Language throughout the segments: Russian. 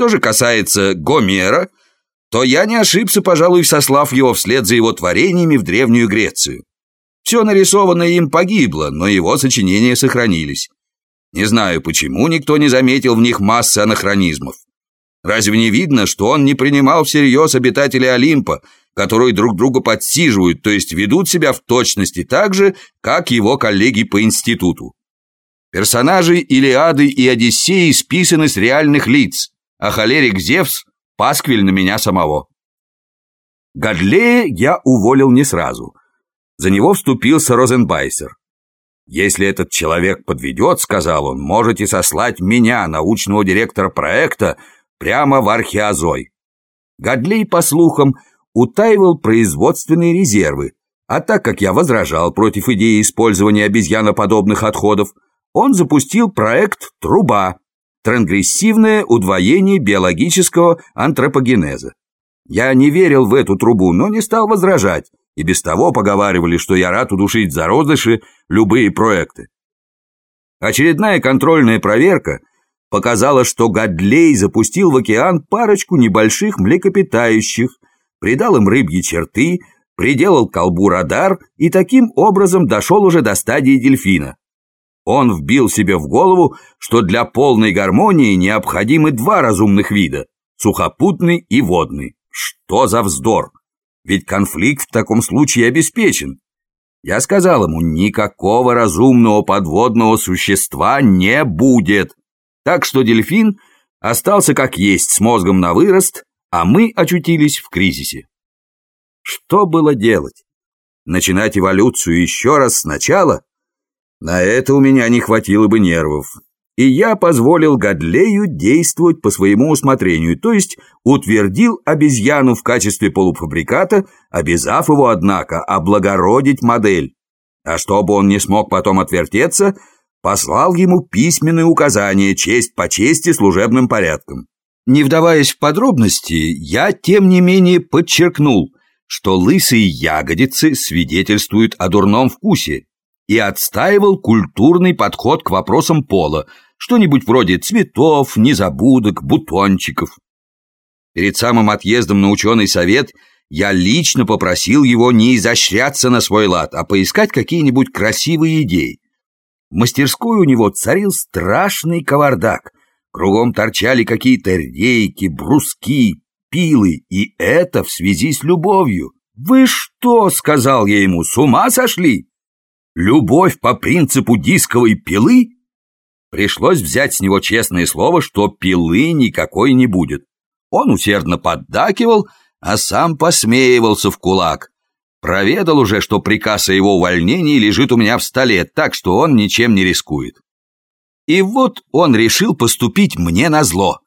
Что же касается Гомера, то я не ошибся, пожалуй, сослав его вслед за его творениями в Древнюю Грецию. Все нарисованное им погибло, но его сочинения сохранились. Не знаю, почему никто не заметил в них массы анахронизмов. Разве не видно, что он не принимал всерьез обитателей Олимпа, которые друг друга подсиживают, то есть ведут себя в точности так же, как его коллеги по институту? Персонажи Илиады и Одиссеи списаны с реальных лиц, а холерик Зевс – пасквиль на меня самого. Гадлея я уволил не сразу. За него вступился Розенбайсер. «Если этот человек подведет, — сказал он, — можете сослать меня, научного директора проекта, прямо в археозой». Гадлей, по слухам, утаивал производственные резервы, а так как я возражал против идеи использования обезьяноподобных отходов, он запустил проект «Труба» – трансгрессивное удвоение биологического антропогенеза. Я не верил в эту трубу, но не стал возражать, и без того поговаривали, что я рад удушить зародыши любые проекты. Очередная контрольная проверка показала, что Гадлей запустил в океан парочку небольших млекопитающих, придал им рыбьи черты, приделал колбу радар и таким образом дошел уже до стадии дельфина. Он вбил себе в голову, что для полной гармонии необходимы два разумных вида – сухопутный и водный. Что за вздор! Ведь конфликт в таком случае обеспечен. Я сказал ему, никакого разумного подводного существа не будет. Так что дельфин остался как есть с мозгом на вырост, а мы очутились в кризисе. Что было делать? Начинать эволюцию еще раз сначала? На это у меня не хватило бы нервов. И я позволил Гадлею действовать по своему усмотрению, то есть утвердил обезьяну в качестве полуфабриката, обязав его, однако, облагородить модель. А чтобы он не смог потом отвертеться, послал ему письменные указания честь по чести служебным порядком. Не вдаваясь в подробности, я, тем не менее, подчеркнул, что лысые ягодицы свидетельствуют о дурном вкусе, и отстаивал культурный подход к вопросам пола, что-нибудь вроде цветов, незабудок, бутончиков. Перед самым отъездом на ученый совет я лично попросил его не изощряться на свой лад, а поискать какие-нибудь красивые идеи. В мастерской у него царил страшный кавардак. Кругом торчали какие-то рейки, бруски, пилы, и это в связи с любовью. «Вы что?» — сказал я ему, — «с ума сошли?» Любовь по принципу дисковой пилы? Пришлось взять с него честное слово, что пилы никакой не будет. Он усердно поддакивал, а сам посмеивался в кулак. Проведал уже, что приказ о его увольнении лежит у меня в столе, так что он ничем не рискует. И вот он решил поступить мне на зло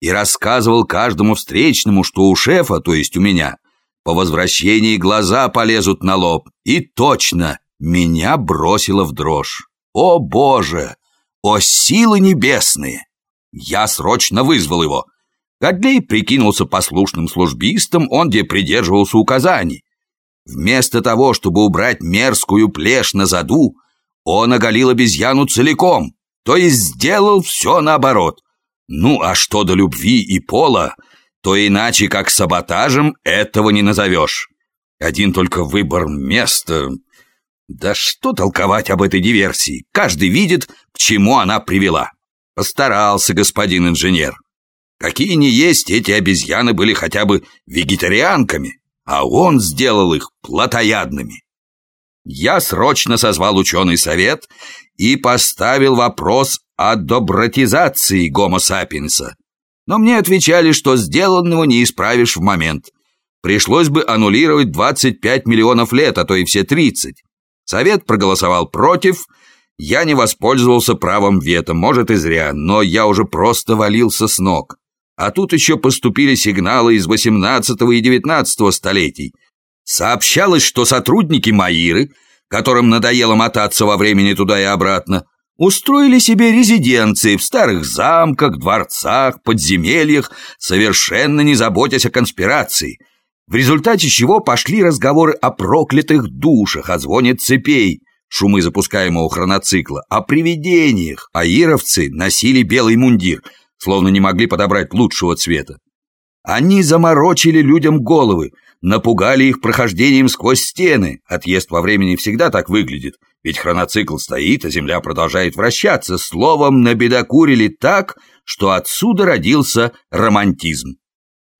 и рассказывал каждому встречному, что у шефа, то есть у меня, по возвращении глаза полезут на лоб. И точно, меня бросило в дрожь. «О, Боже! О, силы небесные!» Я срочно вызвал его. Годлей прикинулся послушным службистом, он где придерживался указаний. Вместо того, чтобы убрать мерзкую плешь на заду, он оголил обезьяну целиком, то есть сделал все наоборот. Ну, а что до любви и пола, то иначе как саботажем этого не назовешь. Один только выбор места да что толковать об этой диверсии? Каждый видит, к чему она привела. Постарался господин инженер. Какие ни есть, эти обезьяны были хотя бы вегетарианками, а он сделал их плотоядными. Я срочно созвал ученый совет и поставил вопрос о добротизации гомо сапиенса. Но мне отвечали, что сделанного не исправишь в момент. Пришлось бы аннулировать 25 миллионов лет, а то и все 30. Совет проголосовал против, я не воспользовался правом вето, может и зря, но я уже просто валился с ног. А тут еще поступили сигналы из 18 и 19 столетий. Сообщалось, что сотрудники Маиры, которым надоело мотаться во времени туда и обратно, устроили себе резиденции в старых замках, дворцах, подземельях, совершенно не заботясь о конспирации – в результате чего пошли разговоры о проклятых душах, о звоне цепей, шумы запускаемого хроноцикла, о привидениях, а ировцы носили белый мундир. словно не могли подобрать лучшего цвета. Они заморочили людям головы, напугали их прохождением сквозь стены. Отъезд во времени всегда так выглядит, ведь хроноцикл стоит, а Земля продолжает вращаться. Словом, набедокурили так, что отсюда родился романтизм.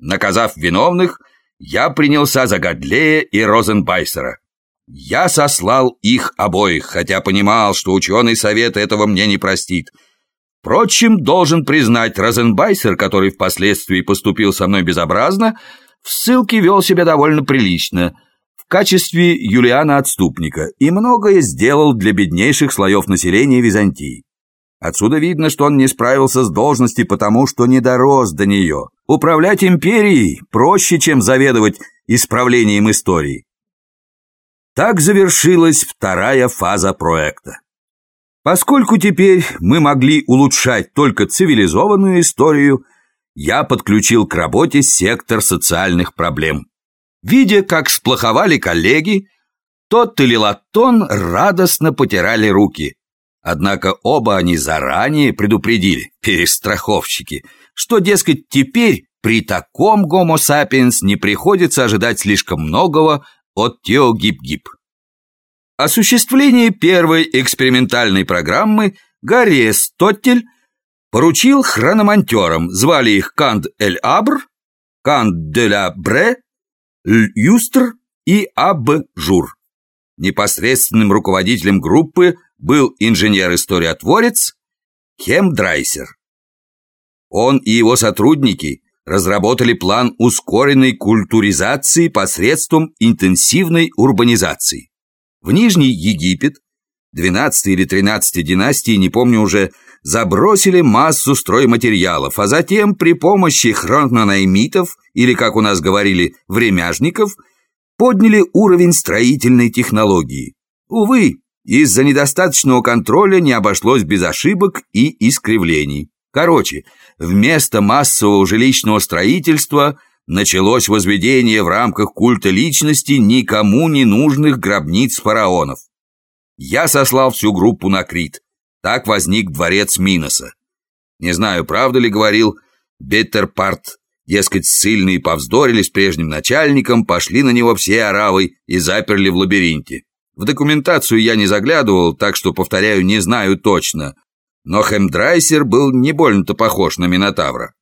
Наказав виновных, я принялся за Гадлея и Розенбайсера. Я сослал их обоих, хотя понимал, что ученый совет этого мне не простит – Впрочем, должен признать, Розенбайсер, который впоследствии поступил со мной безобразно, в ссылке вел себя довольно прилично, в качестве Юлиана-отступника, и многое сделал для беднейших слоев населения Византии. Отсюда видно, что он не справился с должностью, потому что не дорос до нее. Управлять империей проще, чем заведовать исправлением истории. Так завершилась вторая фаза проекта. Поскольку теперь мы могли улучшать только цивилизованную историю, я подключил к работе сектор социальных проблем. Видя, как сплоховали коллеги, тот и Лилатон радостно потирали руки. Однако оба они заранее предупредили, перестраховщики, что, дескать, теперь при таком гомо сапиенс не приходится ожидать слишком многого от Тео Гип-Гип. Осуществление первой экспериментальной программы Гарри Стоттель поручил хрономонтерам, звали их Кант Эль Абр, Кант де ла Бре, Юстр и Аб Жур. Непосредственным руководителем группы был инженер-историотворец Хем Драйсер. Он и его сотрудники разработали план ускоренной культуризации посредством интенсивной урбанизации. В Нижний Египет, 12 или 13 династии, не помню уже, забросили массу стройматериалов, а затем при помощи хрононаймитов, или, как у нас говорили, времяжников, подняли уровень строительной технологии. Увы, из-за недостаточного контроля не обошлось без ошибок и искривлений. Короче, вместо массового жилищного строительства началось возведение в рамках культа личности никому не нужных гробниц фараонов. Я сослал всю группу на Крит. Так возник дворец Миноса. Не знаю, правда ли говорил Беттерпарт, дескать, ссыльные повздорили с прежним начальником, пошли на него все оравой и заперли в лабиринте. В документацию я не заглядывал, так что, повторяю, не знаю точно. Но Хемдрайсер был не больно-то похож на Минотавра.